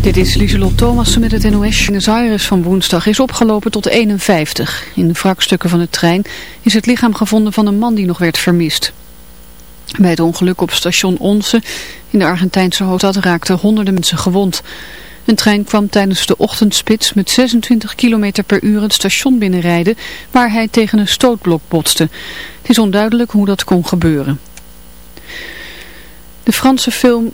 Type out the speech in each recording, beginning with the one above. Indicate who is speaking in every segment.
Speaker 1: Dit is Lieselot Thomassen met het NOS. Buenos Aires van woensdag is opgelopen tot 51. In de wrakstukken van de trein is het lichaam gevonden van een man die nog werd vermist. Bij het ongeluk op station Once in de Argentijnse hoofdstad raakten honderden mensen gewond. Een trein kwam tijdens de ochtendspits met 26 km per uur het station binnenrijden waar hij tegen een stootblok botste. Het is onduidelijk hoe dat kon gebeuren. De Franse film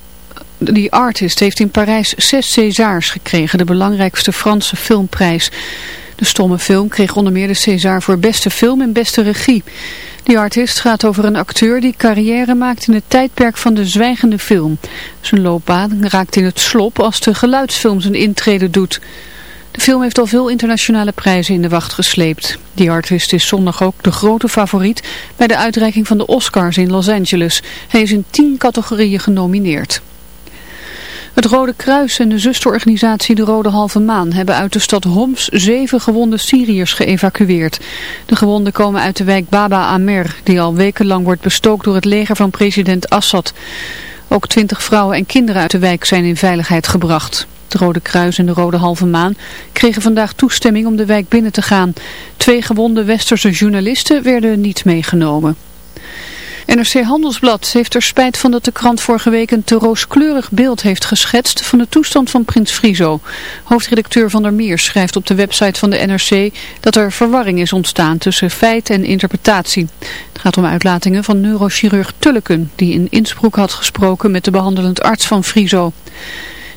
Speaker 1: The Artist heeft in Parijs zes Césars gekregen, de belangrijkste Franse filmprijs. De stomme film kreeg onder meer de César voor beste film en beste regie. The Artist gaat over een acteur die carrière maakt in het tijdperk van de zwijgende film. Zijn loopbaan raakt in het slop als de geluidsfilm zijn intrede doet. De film heeft al veel internationale prijzen in de wacht gesleept. Die artist is zondag ook de grote favoriet bij de uitreiking van de Oscars in Los Angeles. Hij is in tien categorieën genomineerd. Het Rode Kruis en de zusterorganisatie De Rode Halve Maan hebben uit de stad Homs zeven gewonde Syriërs geëvacueerd. De gewonden komen uit de wijk Baba Amer, die al wekenlang wordt bestookt door het leger van president Assad. Ook twintig vrouwen en kinderen uit de wijk zijn in veiligheid gebracht. Het Rode Kruis en de Rode Halve Maan kregen vandaag toestemming om de wijk binnen te gaan. Twee gewonde westerse journalisten werden niet meegenomen. NRC Handelsblad heeft er spijt van dat de krant vorige week een te rooskleurig beeld heeft geschetst van de toestand van Prins Frizo. Hoofdredacteur Van der Meer schrijft op de website van de NRC dat er verwarring is ontstaan tussen feit en interpretatie. Het gaat om uitlatingen van neurochirurg Tulleken die in Innsbruck had gesproken met de behandelend arts van Frizo.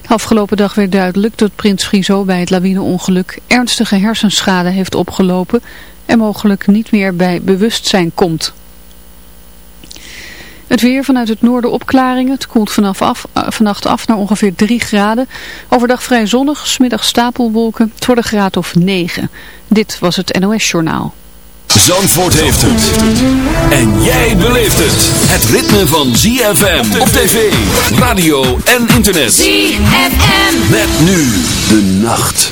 Speaker 1: Afgelopen dag werd duidelijk dat prins Friso bij het lawineongeluk ernstige hersenschade heeft opgelopen en mogelijk niet meer bij bewustzijn komt. Het weer vanuit het noorden opklaringen. Het koelt vanaf af, uh, vannacht af naar ongeveer 3 graden. Overdag vrij zonnig, smiddag stapelwolken. Het wordt een graad of 9. Dit was het NOS Journaal.
Speaker 2: Zandvoort heeft het. En jij beleeft het. Het ritme van ZFM op tv, radio en internet.
Speaker 3: ZFM.
Speaker 2: Met nu de nacht.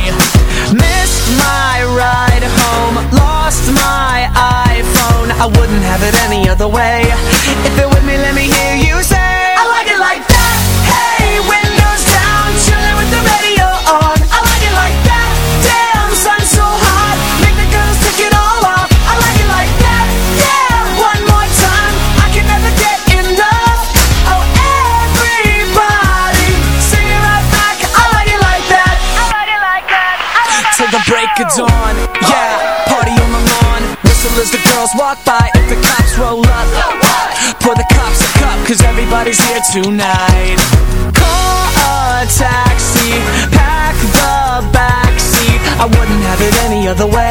Speaker 4: Other way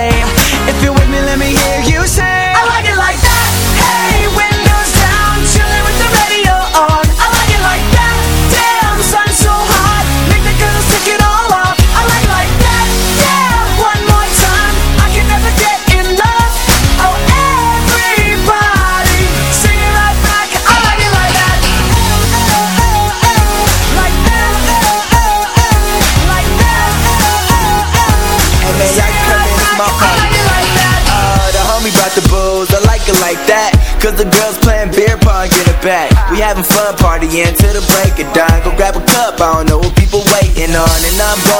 Speaker 5: We having fun partying till the break of dawn. Go grab a cup, I don't know what people waiting on. And I'm of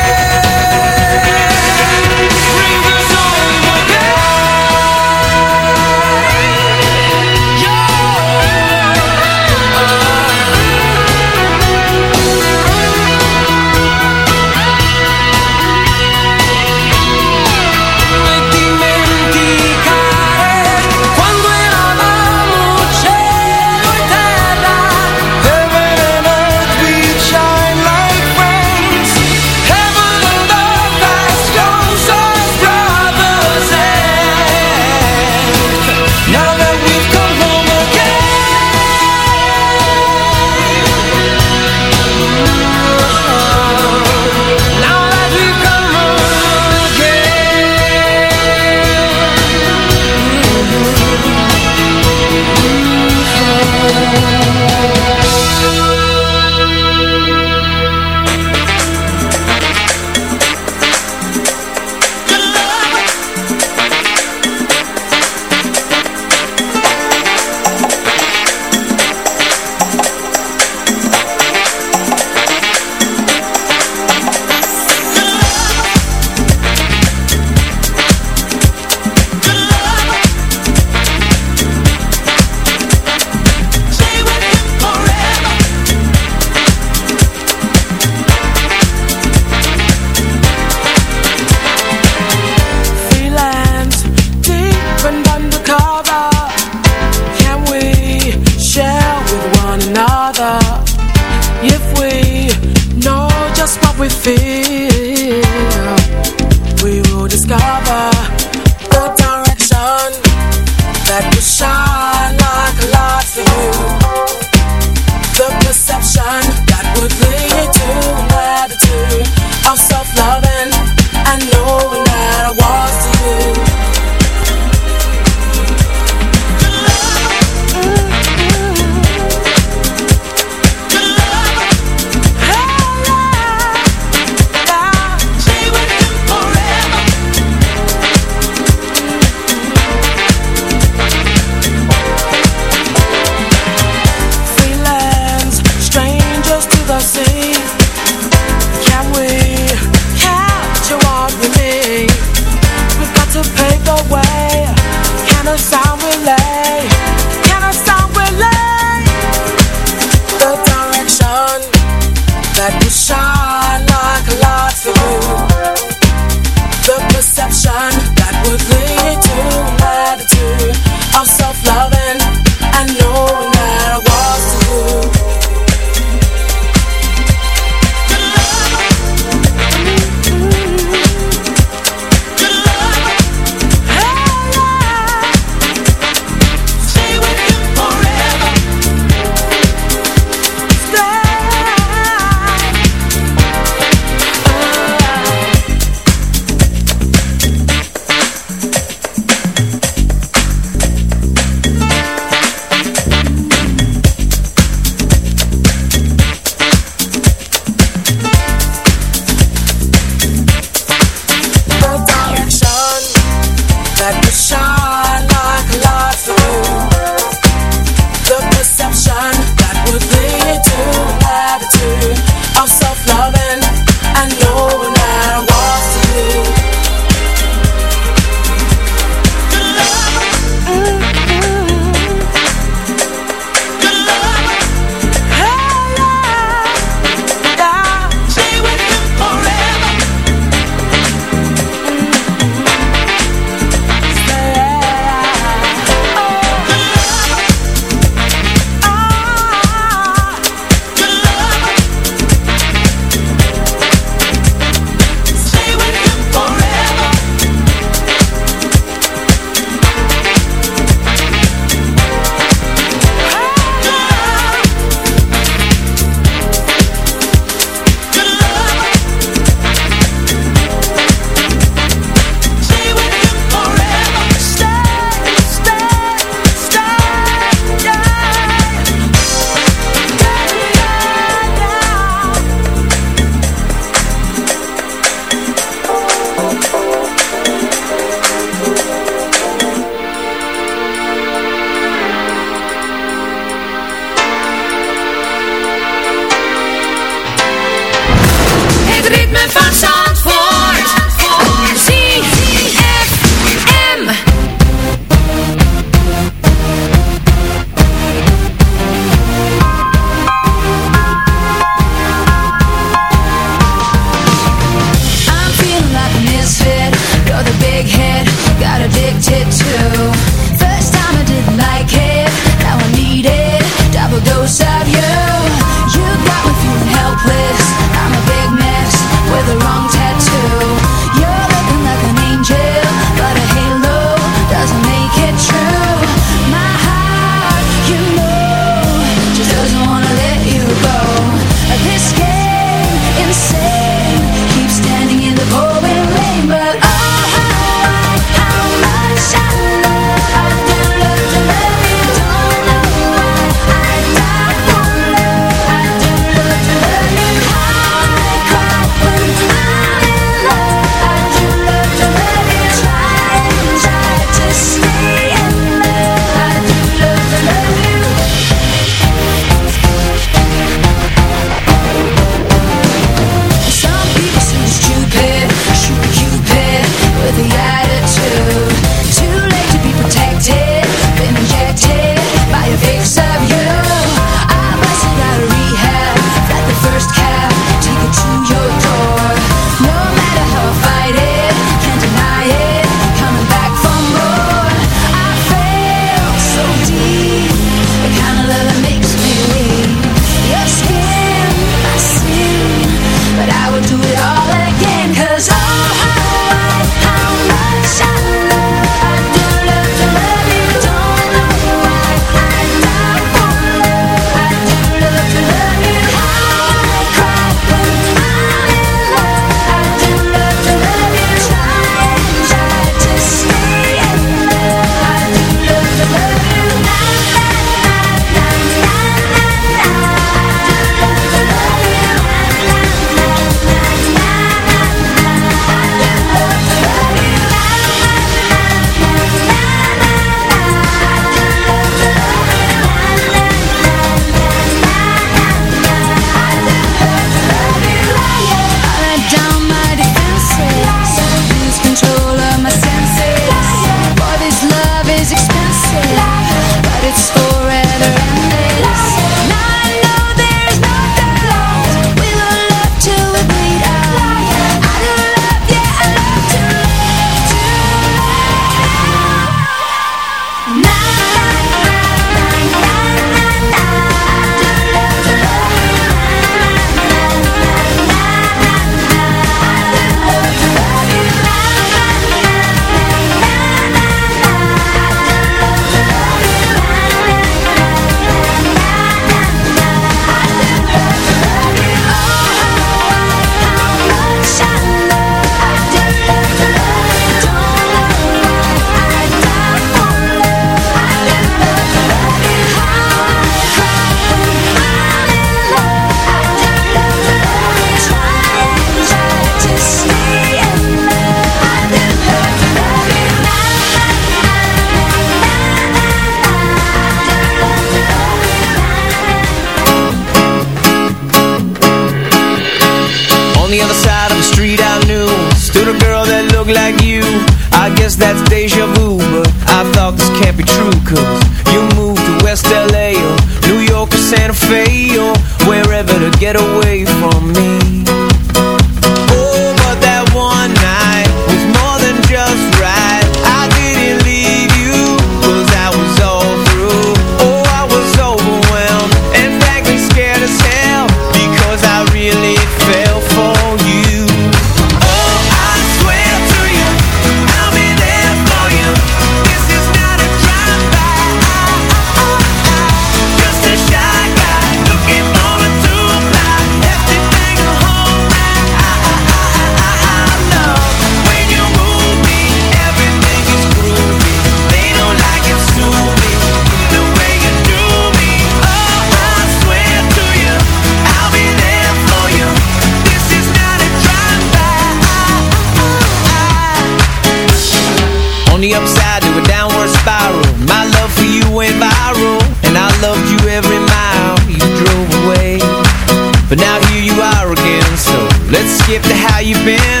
Speaker 6: gift of how you been.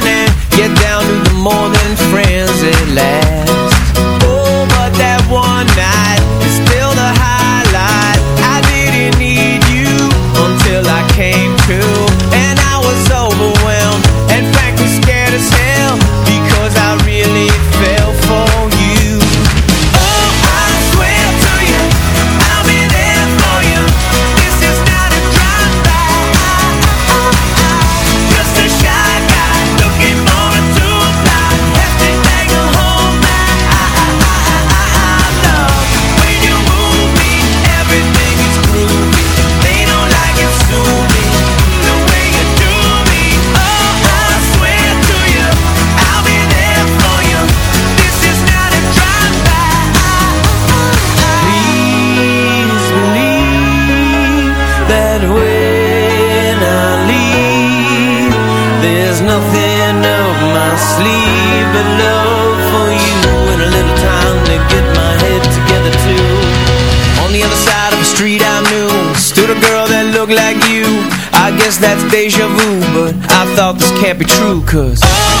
Speaker 6: deja vu, but I thought this can't be true, cause...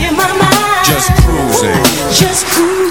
Speaker 7: Just cruising.
Speaker 8: Just cruising.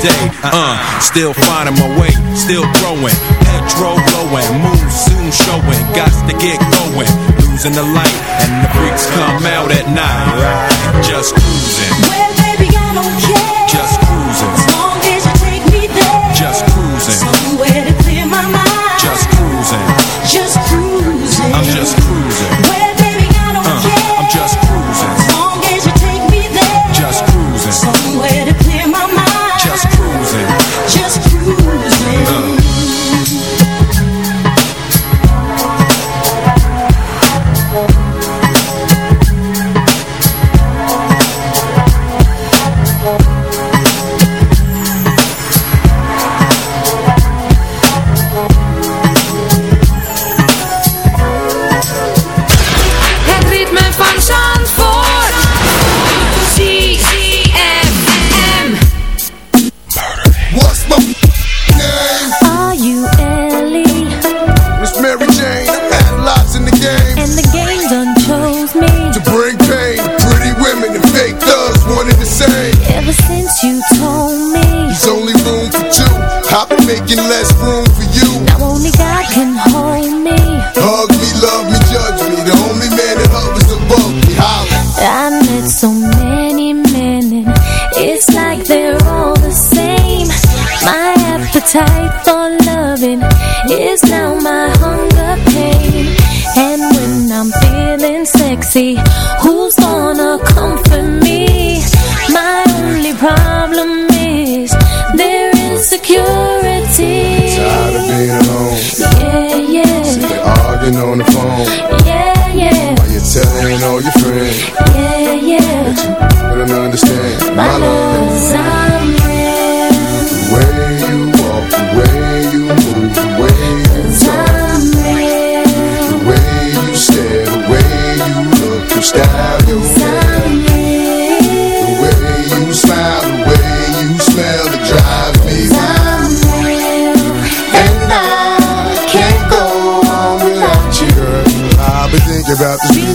Speaker 7: day. Uh, still finding my way, still growing. Petrol blowing, moon soon showing. Got to get going, losing the light, and the freaks come out at night. Just cruising,
Speaker 8: Well, baby, I don't care.
Speaker 7: just
Speaker 9: What's my name?
Speaker 8: Are you Ellie?
Speaker 9: Miss Mary Jane. i Had lots in the game
Speaker 8: And the game done chose me.
Speaker 9: to bring pain. Pretty women and fake thugs, and the same.
Speaker 8: Ever since you told me.
Speaker 9: There's only room for two. I've been making less room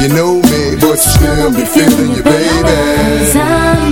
Speaker 9: You know me, but still be feeling you,
Speaker 8: baby.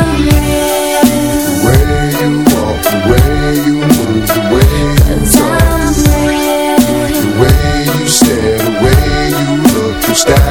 Speaker 10: touchdown